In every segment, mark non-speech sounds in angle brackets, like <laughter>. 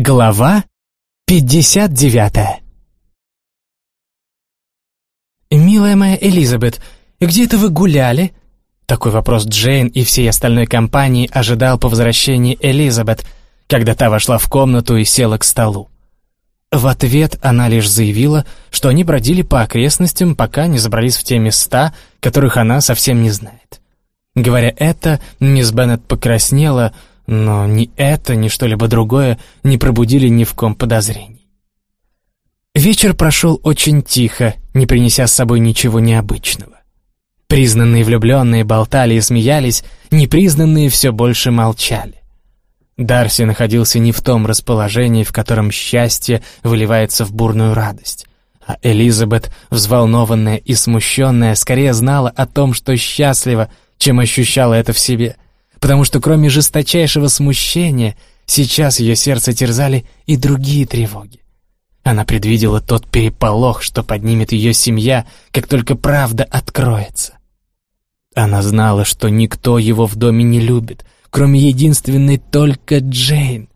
Глава 59 «Милая моя Элизабет, где это вы гуляли?» Такой вопрос Джейн и всей остальной компании ожидал по возвращении Элизабет, когда та вошла в комнату и села к столу. В ответ она лишь заявила, что они бродили по окрестностям, пока не забрались в те места, которых она совсем не знает. Говоря это, мисс Беннет покраснела, но ни это, ни что-либо другое не пробудили ни в ком подозрений. Вечер прошел очень тихо, не принеся с собой ничего необычного. Признанные влюбленные болтали и смеялись, непризнанные все больше молчали. Дарси находился не в том расположении, в котором счастье выливается в бурную радость. А Элизабет, взволнованная и смущенная, скорее знала о том, что счастлива, чем ощущала это в себе — потому что кроме жесточайшего смущения сейчас ее сердце терзали и другие тревоги. Она предвидела тот переполох, что поднимет ее семья, как только правда откроется. Она знала, что никто его в доме не любит, кроме единственной только Джейн.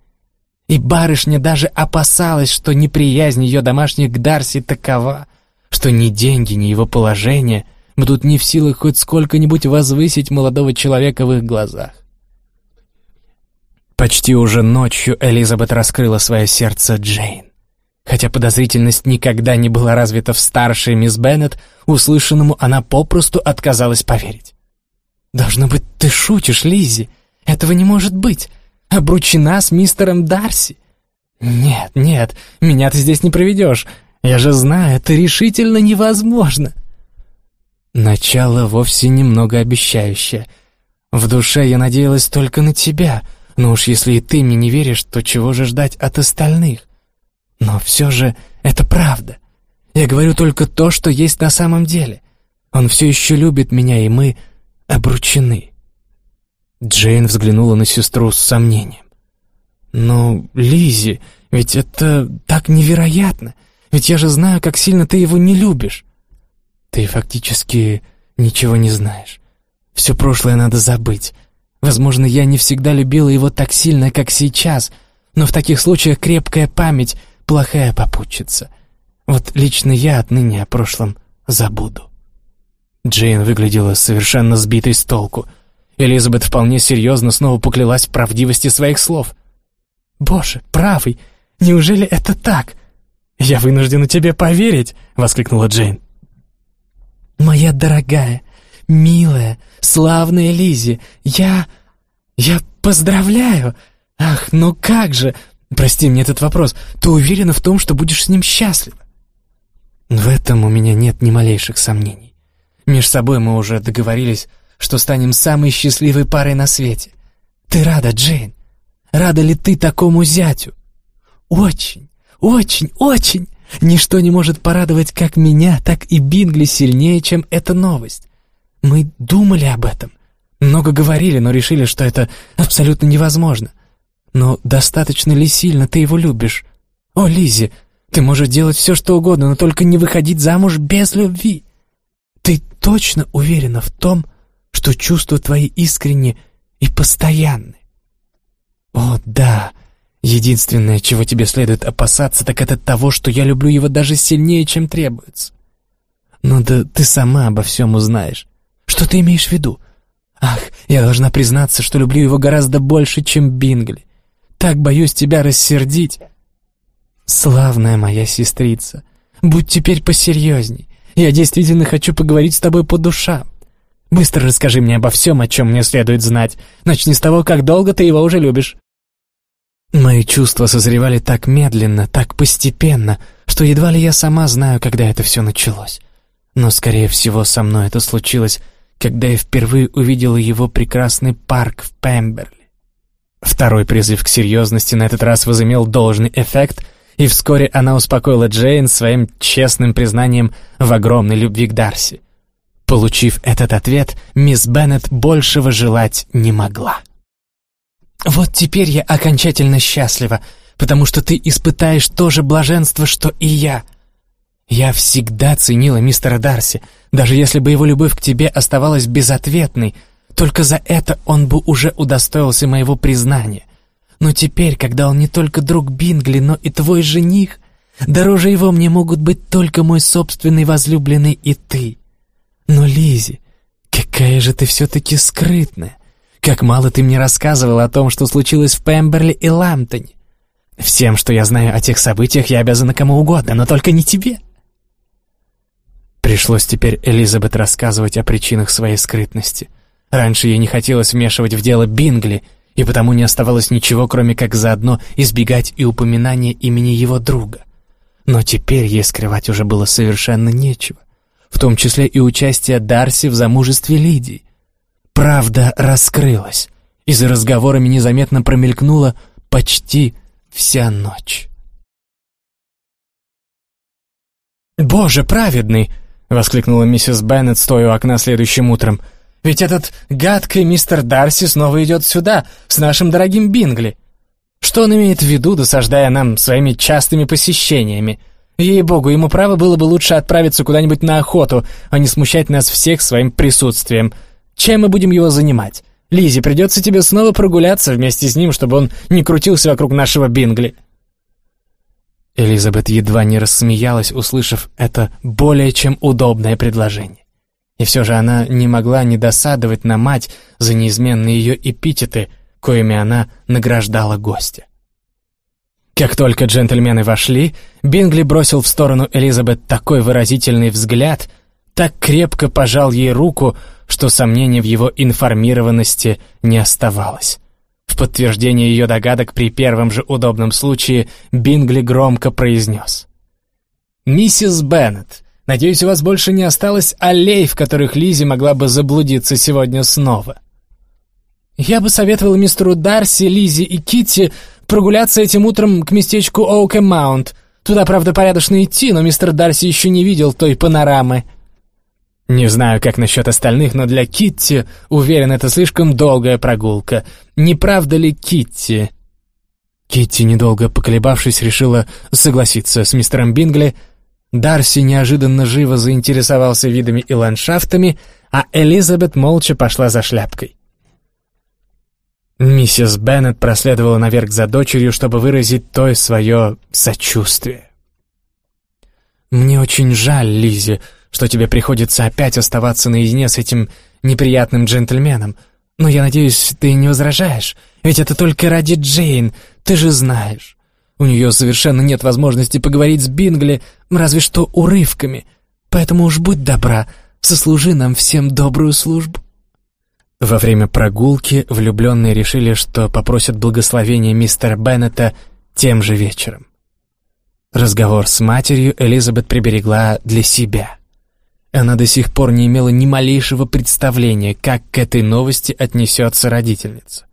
И барышня даже опасалась, что неприязнь ее домашних к Дарси такова, что ни деньги, ни его положение будут не в силах хоть сколько-нибудь возвысить молодого человека в их глазах. Почти уже ночью Элизабет раскрыла свое сердце Джейн. Хотя подозрительность никогда не была развита в старшей мисс Беннет, услышанному она попросту отказалась поверить. «Должно быть, ты шутишь, Лиззи. Этого не может быть. Обручена с мистером Дарси. Нет, нет, меня ты здесь не проведешь. Я же знаю, это решительно невозможно». Начало вовсе немного обещающее. В душе я надеялась только на тебя, но уж если и ты мне не веришь, то чего же ждать от остальных? Но все же это правда. Я говорю только то, что есть на самом деле. Он все еще любит меня, и мы обручены. Джейн взглянула на сестру с сомнением. «Но, Лизи, ведь это так невероятно. Ведь я же знаю, как сильно ты его не любишь». Ты фактически ничего не знаешь. Все прошлое надо забыть. Возможно, я не всегда любила его так сильно, как сейчас, но в таких случаях крепкая память — плохая попутчица. Вот лично я отныне о прошлом забуду. Джейн выглядела совершенно сбитой с толку. Элизабет вполне серьезно снова поклялась в правдивости своих слов. «Боже, правый, неужели это так? Я вынуждена тебе поверить!» — воскликнула Джейн. «Моя дорогая, милая, славная Лизи, я... я поздравляю! Ах, ну как же! Прости мне этот вопрос. Ты уверена в том, что будешь с ним счастлива?» В этом у меня нет ни малейших сомнений. Меж собой мы уже договорились, что станем самой счастливой парой на свете. Ты рада, Джейн? Рада ли ты такому зятю? Очень, очень, очень. Ничто не может порадовать как меня, так и Бингли сильнее, чем эта новость. Мы думали об этом. Много говорили, но решили, что это абсолютно невозможно. Но достаточно ли сильно ты его любишь? О, Лизи, ты можешь делать все, что угодно, но только не выходить замуж без любви. Ты точно уверена в том, что чувства твои искренни и постоянны? О, да, Единственное, чего тебе следует опасаться, так это того, что я люблю его даже сильнее, чем требуется. Ну да ты сама обо всем узнаешь. Что ты имеешь в виду? Ах, я должна признаться, что люблю его гораздо больше, чем Бингли. Так боюсь тебя рассердить. Славная моя сестрица, будь теперь посерьезней. Я действительно хочу поговорить с тобой по душам. Быстро расскажи мне обо всем, о чем мне следует знать. Начни с того, как долго ты его уже любишь. Мои чувства созревали так медленно, так постепенно, что едва ли я сама знаю, когда это все началось. Но, скорее всего, со мной это случилось, когда я впервые увидела его прекрасный парк в Пемберли. Второй призыв к серьезности на этот раз возымел должный эффект, и вскоре она успокоила Джейн своим честным признанием в огромной любви к Дарси. Получив этот ответ, мисс Беннет большего желать не могла. Вот теперь я окончательно счастлива, потому что ты испытаешь то же блаженство, что и я. Я всегда ценила мистера Дарси, даже если бы его любовь к тебе оставалась безответной, только за это он бы уже удостоился моего признания. Но теперь, когда он не только друг Бингли, но и твой жених, дороже его мне могут быть только мой собственный возлюбленный и ты. Но, Лизи, какая же ты все-таки скрытная. Как мало ты мне рассказывала о том, что случилось в Пемберли и Ламптоне. Всем, что я знаю о тех событиях, я обязана кому угодно, но только не тебе. Пришлось теперь Элизабет рассказывать о причинах своей скрытности. Раньше ей не хотелось вмешивать в дело Бингли, и потому не оставалось ничего, кроме как заодно избегать и упоминания имени его друга. Но теперь ей скрывать уже было совершенно нечего, в том числе и участие Дарси в замужестве Лидии. Правда раскрылась, и за разговорами незаметно промелькнула почти вся ночь. «Боже праведный!» — воскликнула миссис Беннет, стоя у окна следующим утром. «Ведь этот гадкий мистер Дарси снова идет сюда, с нашим дорогим Бингли. Что он имеет в виду, досаждая нам своими частыми посещениями? Ей-богу, ему право было бы лучше отправиться куда-нибудь на охоту, а не смущать нас всех своим присутствием. Чем мы будем его занимать? Лизи, придется тебе снова прогуляться вместе с ним, чтобы он не крутился вокруг нашего Бингли». Элизабет едва не рассмеялась, услышав это более чем удобное предложение. И все же она не могла не досадовать на мать за неизменные ее эпитеты, коими она награждала гостя. Как только джентльмены вошли, Бингли бросил в сторону Элизабет такой выразительный взгляд, так крепко пожал ей руку, что сомнений в его информированности не оставалось. В подтверждение ее догадок при первом же удобном случае Бингли громко произнес. «Миссис Беннет, надеюсь, у вас больше не осталось аллей, в которых Лизи могла бы заблудиться сегодня снова». «Я бы советовала мистеру Дарси, Лизи и Китти прогуляться этим утром к местечку Оуке-Маунт. Туда, правда, порядочно идти, но мистер Дарси еще не видел той панорамы». Не знаю, как насчет остальных, но для Китти, уверен, это слишком долгая прогулка. Не правда ли, Китти? Китти, недолго поколебавшись, решила согласиться с мистером Бингли. Дарси неожиданно живо заинтересовался видами и ландшафтами, а Элизабет молча пошла за шляпкой. Миссис Беннет проследовала наверх за дочерью, чтобы выразить то свое сочувствие. «Мне очень жаль, Лизи», что тебе приходится опять оставаться наедине с этим неприятным джентльменом. Но я надеюсь, ты не возражаешь, ведь это только ради Джейн, ты же знаешь. У нее совершенно нет возможности поговорить с Бингли, разве что урывками. Поэтому уж будь добра, сослужи нам всем добрую службу». Во время прогулки влюбленные решили, что попросят благословения мистера Беннета тем же вечером. Разговор с матерью Элизабет приберегла для себя. Она до сих пор не имела ни малейшего представления, как к этой новости отнесется родительница.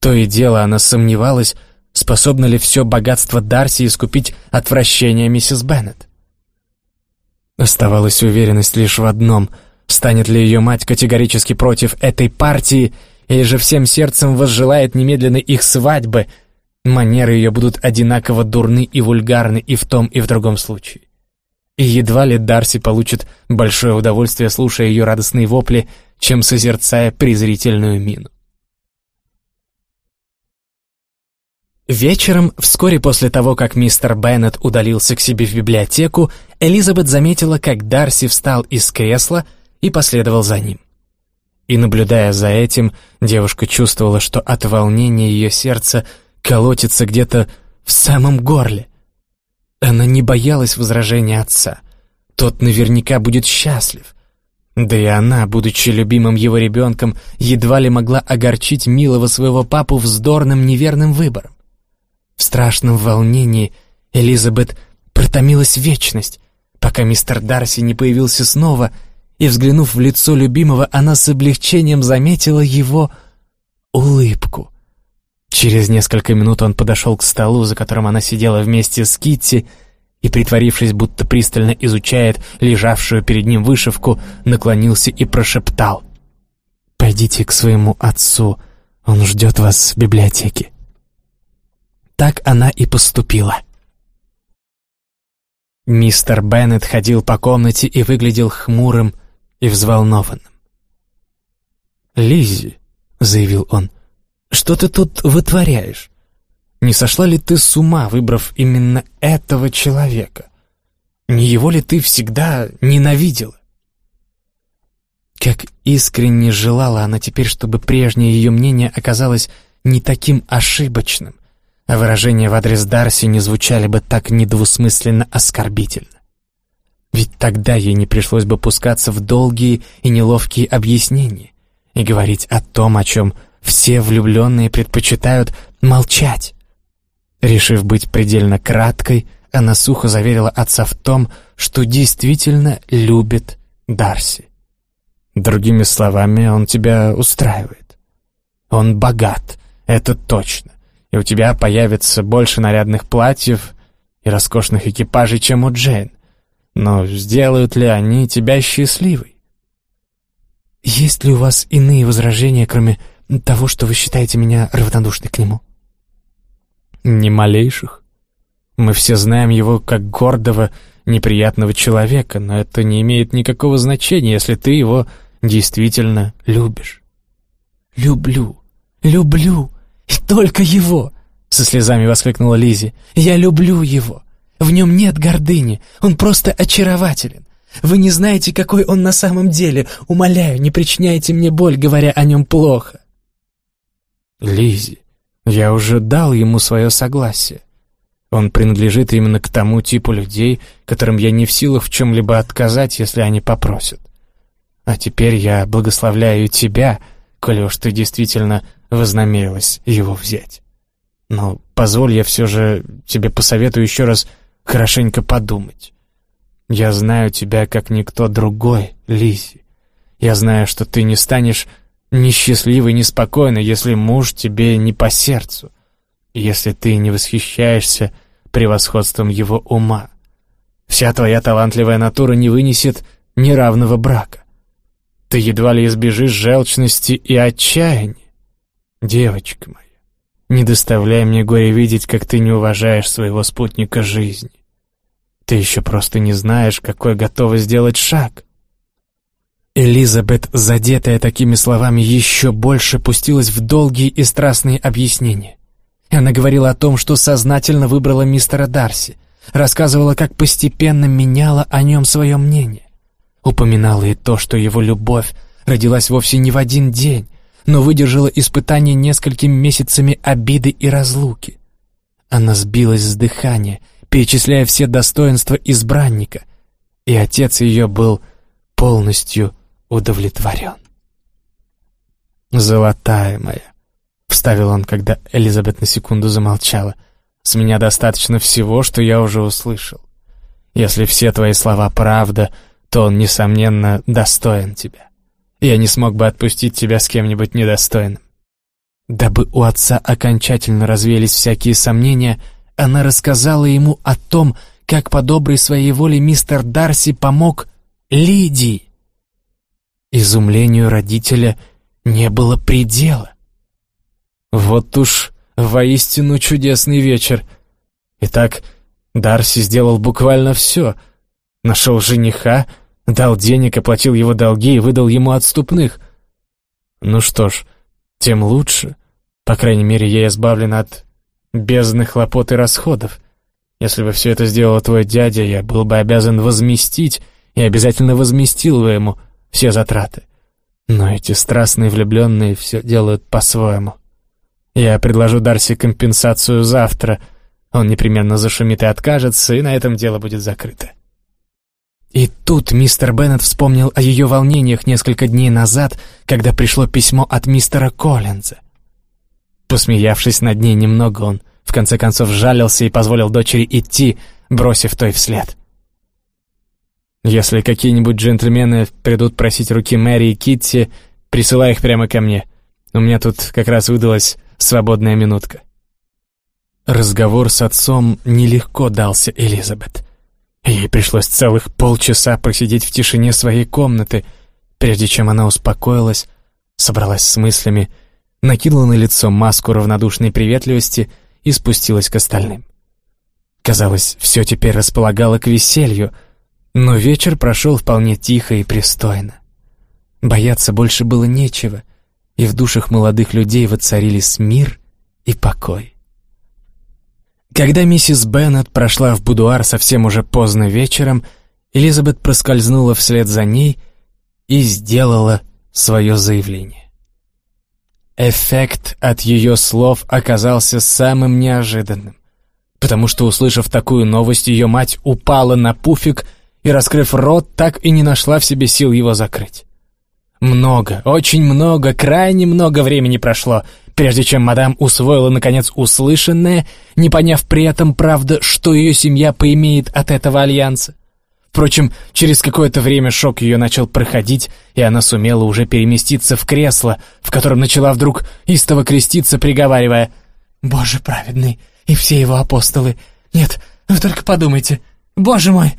То и дело она сомневалась, способно ли все богатство Дарси искупить отвращение миссис Беннет. Оставалась уверенность лишь в одном — станет ли ее мать категорически против этой партии, или же всем сердцем возжелает немедленной их свадьбы. Манеры ее будут одинаково дурны и вульгарны и в том, и в другом случае. И едва ли Дарси получит большое удовольствие, слушая ее радостные вопли, чем созерцая презрительную мину. Вечером, вскоре после того, как мистер Беннет удалился к себе в библиотеку, Элизабет заметила, как Дарси встал из кресла и последовал за ним. И, наблюдая за этим, девушка чувствовала, что от волнения ее сердце колотится где-то в самом горле. Она не боялась возражения отца. Тот наверняка будет счастлив. Да и она, будучи любимым его ребенком, едва ли могла огорчить милого своего папу вздорным неверным выбором. В страшном волнении Элизабет протомилась вечность, пока мистер Дарси не появился снова, и, взглянув в лицо любимого, она с облегчением заметила его улыбку — Через несколько минут он подошел к столу, за которым она сидела вместе с Китти, и, притворившись, будто пристально изучает лежавшую перед ним вышивку, наклонился и прошептал. «Пойдите к своему отцу, он ждет вас в библиотеке». Так она и поступила. Мистер Беннет ходил по комнате и выглядел хмурым и взволнованным. «Лиззи», — заявил он, — Что ты тут вытворяешь? Не сошла ли ты с ума, выбрав именно этого человека? Не его ли ты всегда ненавидела? Как искренне желала она теперь, чтобы прежнее ее мнение оказалось не таким ошибочным, а выражения в адрес Дарси не звучали бы так недвусмысленно оскорбительно. Ведь тогда ей не пришлось бы пускаться в долгие и неловкие объяснения и говорить о том, о чем все влюбленные предпочитают молчать. Решив быть предельно краткой, она сухо заверила отца в том, что действительно любит Дарси. Другими словами, он тебя устраивает. Он богат, это точно, и у тебя появится больше нарядных платьев и роскошных экипажей, чем у Джейн. Но сделают ли они тебя счастливой? Есть ли у вас иные возражения, кроме того, что вы считаете меня равнодушной к нему? Ни малейших. Мы все знаем его как гордого, неприятного человека, но это не имеет никакого значения, если ты его действительно любишь. «Люблю, люблю, и только его!» — со слезами воскликнула Лизи. «Я люблю его. В нем нет гордыни, он просто очарователен. Вы не знаете, какой он на самом деле. Умоляю, не причиняйте мне боль, говоря о нем плохо». Лизи, я уже дал ему свое согласие. Он принадлежит именно к тому типу людей, которым я не в силах в чем-либо отказать, если они попросят. А теперь я благословляю тебя, коли уж ты действительно вознамерилась его взять. Но позволь я все же тебе посоветую еще раз хорошенько подумать. Я знаю тебя как никто другой, Лизи. Я знаю, что ты не станешь несчастливой, неспокойной, если муж тебе не по сердцу если ты не восхищаешься превосходством его ума. Вся твоя талантливая натура не вынесет неравного брака. Ты едва ли избежишь желчности и отчаяния. Девочка моя, не доставляй мне горе видеть, как ты не уважаешь своего спутника жизни. Ты еще просто не знаешь, какой готова сделать шаг. Элизабет, задетая такими словами, еще больше пустилась в долгие и страстные объяснения. Она говорила о том, что сознательно выбрала мистера Дарси, рассказывала, как постепенно меняла о нем свое мнение. Упоминала и то, что его любовь родилась вовсе не в один день, но выдержала испытание несколькими месяцами обиды и разлуки. Она сбилась с дыхания, перечисляя все достоинства избранника, и отец ее был полностью удовлетворен. «Золотая моя, Вставил он, когда Элизабет на секунду замолчала. «С меня достаточно всего, что я уже услышал. Если все твои слова правда, то он, несомненно, достоин тебя. Я не смог бы отпустить тебя с кем-нибудь недостойным». Дабы у отца окончательно развеялись всякие сомнения, она рассказала ему о том, как по доброй своей воле мистер Дарси помог Лидии. Изумлению родителя не было предела. Вот уж воистину чудесный вечер. Итак, Дарси сделал буквально все. Нашел жениха, дал денег, оплатил его долги и выдал ему отступных. Ну что ж, тем лучше. По крайней мере, я избавлен от бездны хлопот и расходов. Если бы все это сделал твой дядя, я был бы обязан возместить и обязательно возместил бы ему все затраты. Но эти страстные влюбленные все делают по-своему. Я предложу Дарси компенсацию завтра. Он непременно зашумит и откажется, и на этом дело будет закрыто. И тут мистер Беннет вспомнил о ее волнениях несколько дней назад, когда пришло письмо от мистера Коллинза. Посмеявшись над ней немного, он в конце концов жалился и позволил дочери идти, бросив той вслед. «Если какие-нибудь джентльмены придут просить руки Мэри и Китти, присылай их прямо ко мне. У меня тут как раз выдалась свободная минутка. Разговор с отцом нелегко дался Элизабет. Ей пришлось целых полчаса просидеть в тишине своей комнаты, прежде чем она успокоилась, собралась с мыслями, накинула на лицо маску равнодушной приветливости и спустилась к остальным. Казалось, все теперь располагало к веселью, но вечер прошел вполне тихо и пристойно. Бояться больше было нечего, и в душах молодых людей воцарились мир и покой. Когда миссис Беннет прошла в будуар совсем уже поздно вечером, Элизабет проскользнула вслед за ней и сделала свое заявление. Эффект от ее слов оказался самым неожиданным, потому что, услышав такую новость, ее мать упала на пуфик и, раскрыв рот, так и не нашла в себе сил его закрыть. Много, очень много, крайне много времени прошло, прежде чем мадам усвоила, наконец, услышанное, не поняв при этом, правда, что ее семья поимеет от этого альянса. Впрочем, через какое-то время шок ее начал проходить, и она сумела уже переместиться в кресло, в котором начала вдруг истово креститься, приговаривая «Боже праведный и все его апостолы! Нет, вы только подумайте! Боже мой!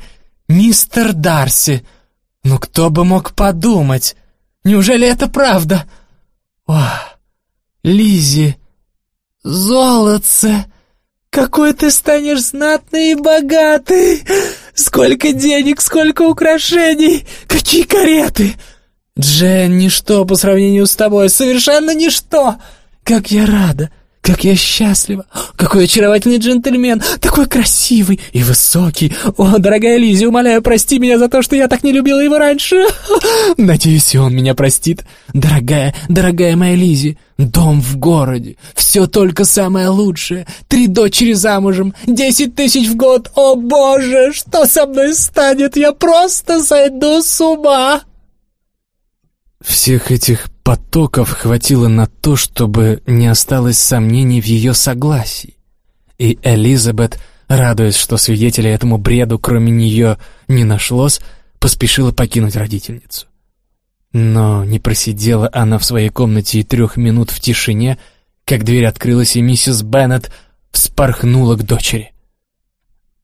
Мистер Дарси! Ну кто бы мог подумать? Неужели это правда? О, Лизи, золотце!» «Какой ты станешь знатный и богатый! Сколько денег, сколько украшений! Какие кареты!» «Джен, ничто по сравнению с тобой, совершенно ничто! Как я рада! Как я счастлива! Какой очаровательный джентльмен! Такой красивый и высокий! О, дорогая Лизи, умоляю, прости меня за то, что я так не любила его раньше! <laughs> Надеюсь, он меня простит. Дорогая, дорогая моя Лизи, дом в городе, все только самое лучшее, три дочери замужем, десять тысяч в год! О, боже, что со мной станет? Я просто сойду с ума!» Всех этих потоков хватило на то, чтобы не осталось сомнений в ее согласии. И Элизабет, радуясь, что свидетелей этому бреду кроме нее не нашлось, поспешила покинуть родительницу. Но не просидела она в своей комнате и трех минут в тишине, как дверь открылась, и миссис Беннет вспорхнула к дочери.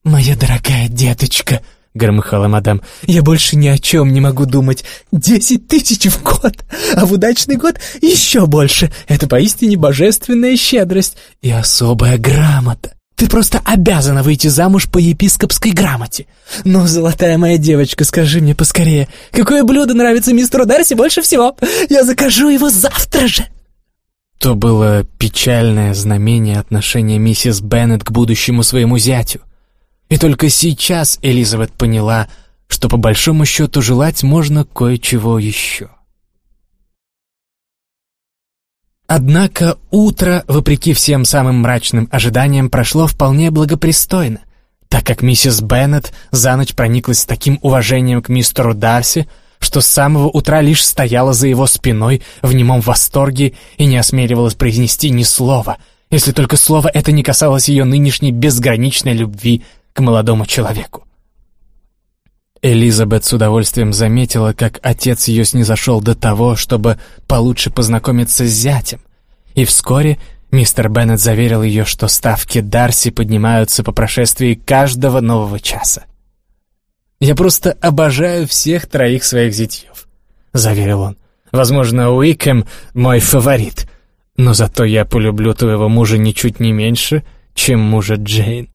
«Моя дорогая деточка!» Громыхала мадам. «Я больше ни о чем не могу думать. Десять тысяч в год, а в удачный год еще больше. Это поистине божественная щедрость и особая грамота. Ты просто обязана выйти замуж по епископской грамоте. Ну, золотая моя девочка, скажи мне поскорее, какое блюдо нравится мистеру Дарси больше всего? Я закажу его завтра же!» То было печальное знамение отношения миссис Беннет к будущему своему зятю. И только сейчас Элизабет поняла, что по большому счету желать можно кое-чего еще. Однако утро, вопреки всем самым мрачным ожиданиям, прошло вполне благопристойно, так как миссис Беннет за ночь прониклась таким уважением к мистеру Дарси, что с самого утра лишь стояла за его спиной в немом восторге и не осмеливалась произнести ни слова, если только слово это не касалось ее нынешней безграничной любви к молодому человеку. Элизабет с удовольствием заметила, как отец ее снизошел до того, чтобы получше познакомиться с зятем, и вскоре мистер Беннет заверил ее, что ставки Дарси поднимаются по прошествии каждого нового часа. «Я просто обожаю всех троих своих зятьев», — заверил он. «Возможно, Уикэм — мой фаворит, но зато я полюблю твоего мужа ничуть не меньше, чем мужа Джейн».